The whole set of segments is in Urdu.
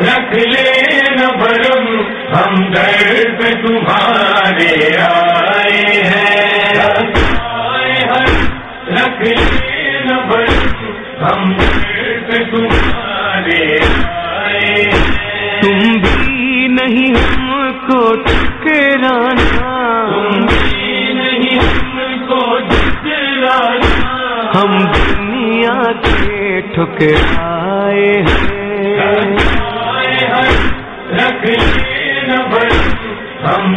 رکھ لے برم ہم در پہ تمہارے آئے نہیں ہم کو ٹکرانا۔ نہیں ہم کو ہم دنیا کے ٹھکرائے ہیں۔ ہم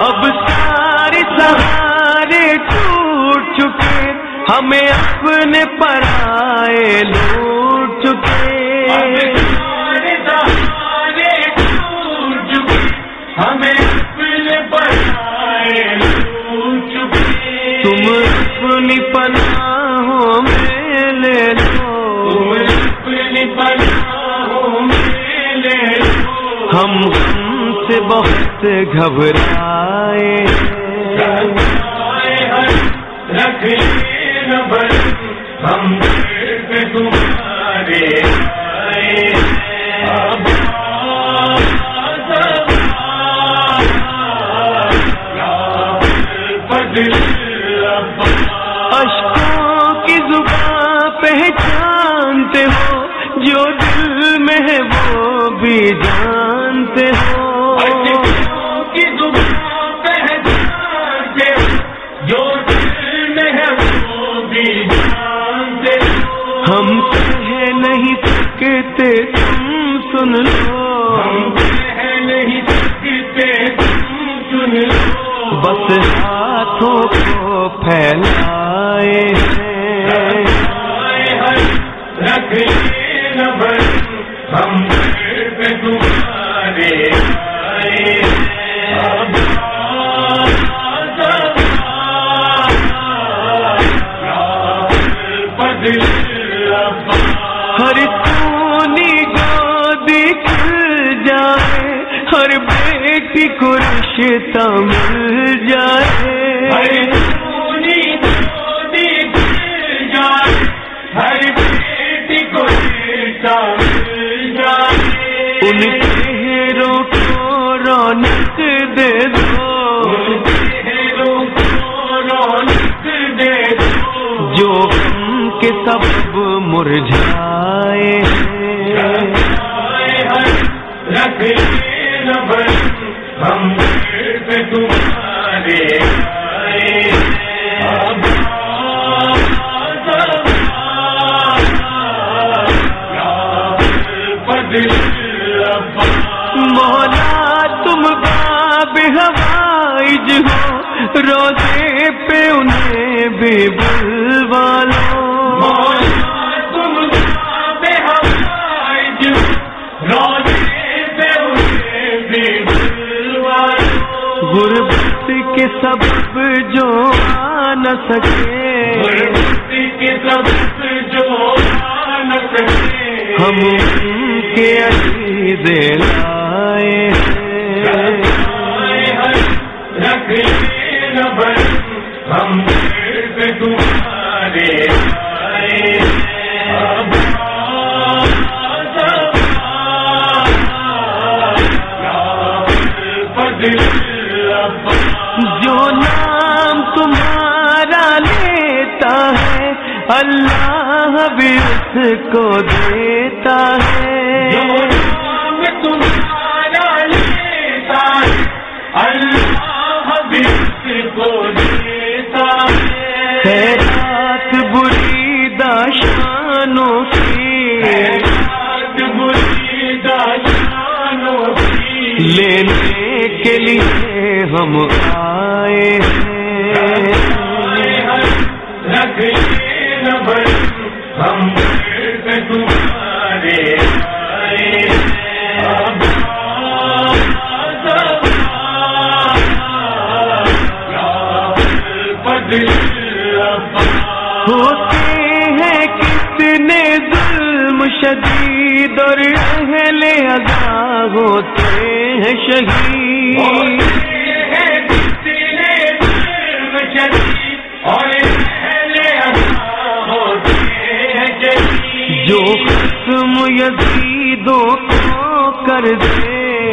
اب سارے سہارے ٹوٹ چکے ہمیں اپنے پرائے لوٹ چکے۔ ہمیں اپنے بنائے چکے۔ تم اپنی پناہوں میں لے لو۔ اپنی پناہوں میں لے لو۔ ہم ہم سے بہت گھبرائے۔ رکھ ہم تمہارے اشکوں کی زبان پہچانتے ہو، جو دل میں ہے وہ بھی جانتے ہو۔ ہم کہہ نہیں سکتے تم سن لو۔ ہم کہہ نہیں سکتے تم سن لو۔ بس ہاتھوں کو پھیلائے ہیں۔ رکھ رشتہ مل جائے۔ ان چہروں کو رونق دے دو۔ جو کے سبب مرجھائے۔ روزے پہ انہیں بھی بلوا لو۔ غربت کے سبب جو آ نہ سکے۔ کے سب جو سکے ہم ان کے عزیز لائے۔ اللہ بھی اس کو دیتا ہے۔ نام تمہارا لیتا ہے اللہ بھی اس کو دیتا ہے۔ بری داشانوں کی رات بری داشانوں کی لینے کے لیے ہم آئے ہیں۔ ہوتے ہیں کتنے ظلم شدید اور اہل ادا ہوتے ہیں شہید۔ کر دے۔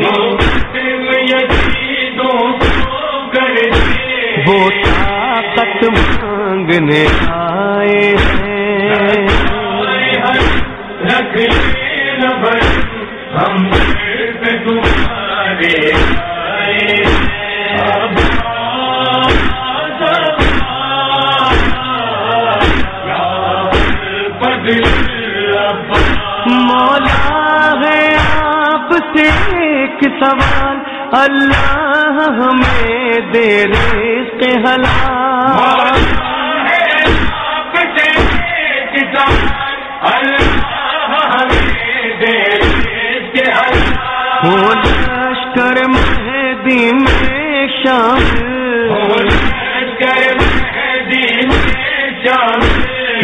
وہ طاقت مانگنے آئے ہیں۔ ہم تمہارے سوال، اللہ ہمیں دے رزق حلال۔ وہ لشکر مہدی میں شامل۔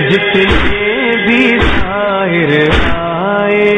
جتنے بھی ظاہر آئے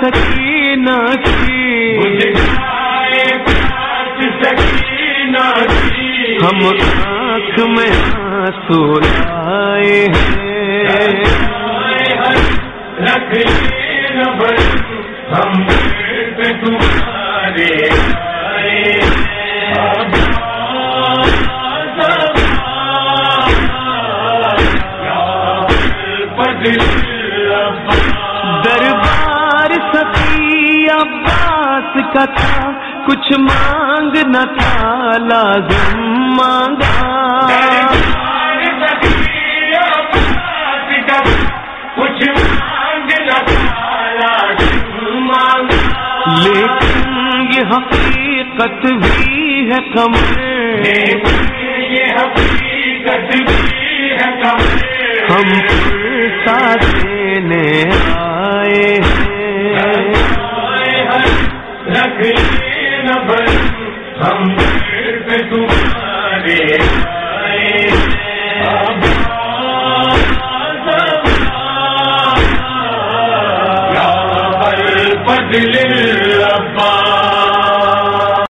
سکینہ کی۔ ہم آنکھ میں آنسو لائے ہیں۔ ہم تمہارے کا تھا کچھ مانگ نہ تھا لازم مانگا۔ کچھ مانگ لیکن یہ حقیقت بھی ہے کمر یہ حقیقت بھی ہے ہم ساتھ دینے آئے ہیں۔ رکھ نبر ہم پہ تمہارے آئے اب بدل